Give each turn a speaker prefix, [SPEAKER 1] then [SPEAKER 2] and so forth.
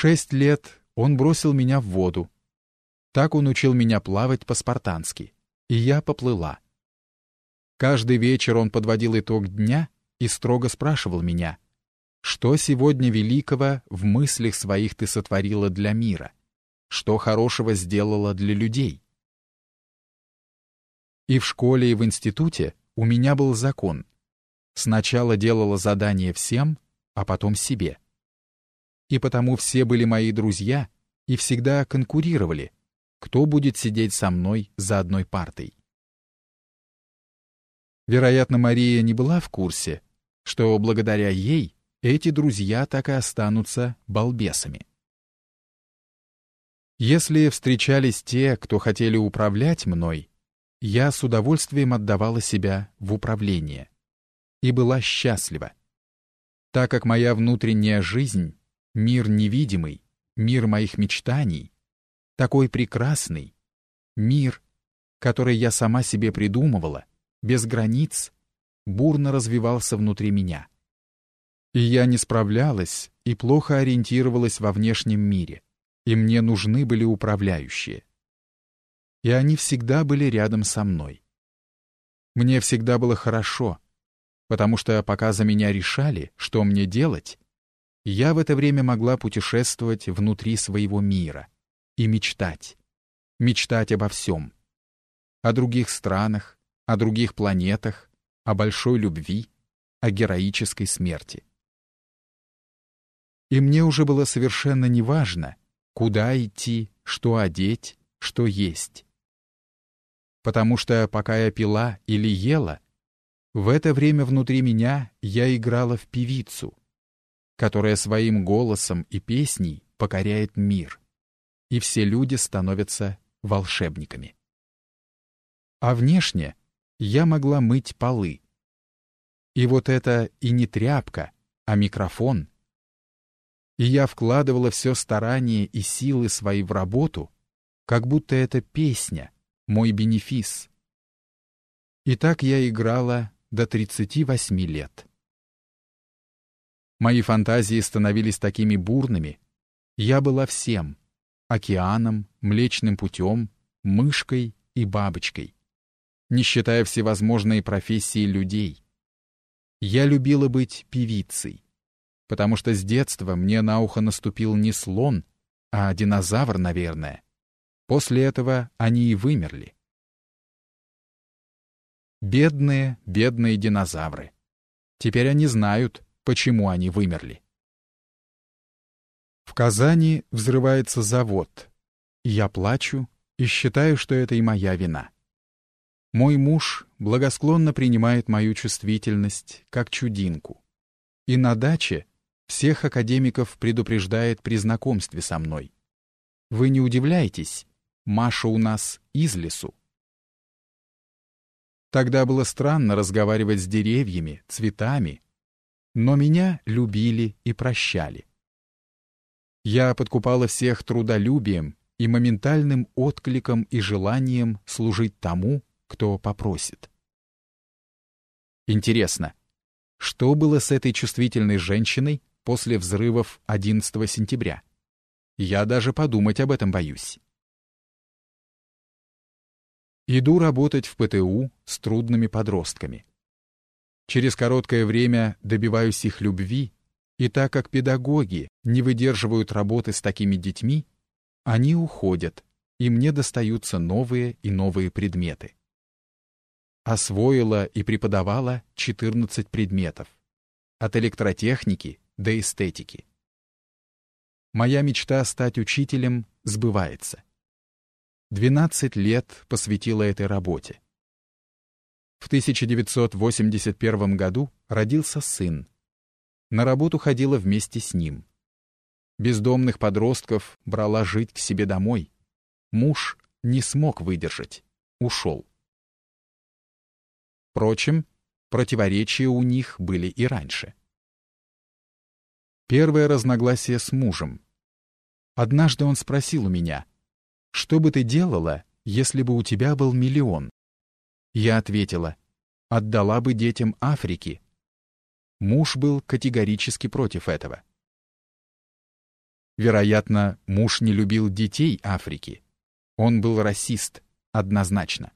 [SPEAKER 1] шесть лет он бросил меня в воду. Так он учил меня плавать по-спартански, и я поплыла. Каждый вечер он подводил итог дня и строго спрашивал меня, «Что сегодня великого в мыслях своих ты сотворила для мира? Что хорошего сделала для людей?» И в школе, и в институте у меня был закон. Сначала делала задание всем, а потом себе. И потому все были мои друзья и всегда конкурировали, кто будет сидеть со мной за одной партой. Вероятно, Мария не была в курсе, что благодаря ей эти друзья так и останутся балбесами. Если встречались те, кто хотели управлять мной, я с удовольствием отдавала себя в управление и была счастлива, так как моя внутренняя жизнь, мир невидимый, мир моих мечтаний, такой прекрасный, мир, который я сама себе придумывала, без границ, бурно развивался внутри меня. И я не справлялась и плохо ориентировалась во внешнем мире, и мне нужны были управляющие. И они всегда были рядом со мной. Мне всегда было хорошо, потому что пока за меня решали, что мне делать, я в это время могла путешествовать внутри своего мира и мечтать, мечтать обо всем, о других странах, о других планетах, о большой любви, о героической смерти. И мне уже было совершенно неважно, куда идти, что одеть, что есть. Потому что пока я пила или ела, в это время внутри меня я играла в певицу, которая своим голосом и песней покоряет мир, и все люди становятся волшебниками. А внешне я могла мыть полы. И вот это и не тряпка, а микрофон. И я вкладывала все старание и силы свои в работу, как будто это песня, мой бенефис. И так я играла до 38 лет. Мои фантазии становились такими бурными. Я была всем — океаном, Млечным путем, мышкой и бабочкой не считая всевозможные профессии людей. Я любила быть певицей, потому что с детства мне на ухо наступил не слон, а динозавр, наверное. После этого они и вымерли. Бедные, бедные динозавры. Теперь они знают, почему они вымерли. В Казани взрывается завод. Я плачу и считаю, что это и моя вина. Мой муж благосклонно принимает мою чувствительность как чудинку. И на даче всех академиков предупреждает при знакомстве со мной. Вы не удивляйтесь, Маша у нас из лесу. Тогда было странно разговаривать с деревьями, цветами, но меня любили и прощали. Я подкупала всех трудолюбием и моментальным откликом и желанием служить тому, кто попросит. Интересно, что было с этой чувствительной женщиной после взрывов 11 сентября? Я даже подумать об этом боюсь. Иду работать в ПТУ с трудными подростками. Через короткое время добиваюсь их любви, и так как педагоги не выдерживают работы с такими детьми, они уходят, и мне достаются новые и новые предметы освоила и преподавала 14 предметов, от электротехники до эстетики. Моя мечта стать учителем сбывается. 12 лет посвятила этой работе. В 1981 году родился сын. На работу ходила вместе с ним. Бездомных подростков брала жить к себе домой. Муж не смог выдержать, ушел. Впрочем, противоречия у них были и раньше. Первое разногласие с мужем. Однажды он спросил у меня, «Что бы ты делала, если бы у тебя был миллион?» Я ответила, «Отдала бы детям Африки». Муж был категорически против этого. Вероятно, муж не любил детей Африки. Он был расист, однозначно.